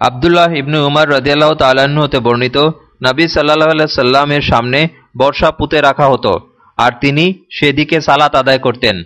আবদুল্লাহ ইবনু উমার রদিয়াল্লাহ তাল্লাহ্ন হতে বর্ণিত, নবী সাল্লাহ সাল্লামের সামনে বর্ষা পুঁতে রাখা হতো, আর তিনি সেদিকে সালাত আদায় করতেন।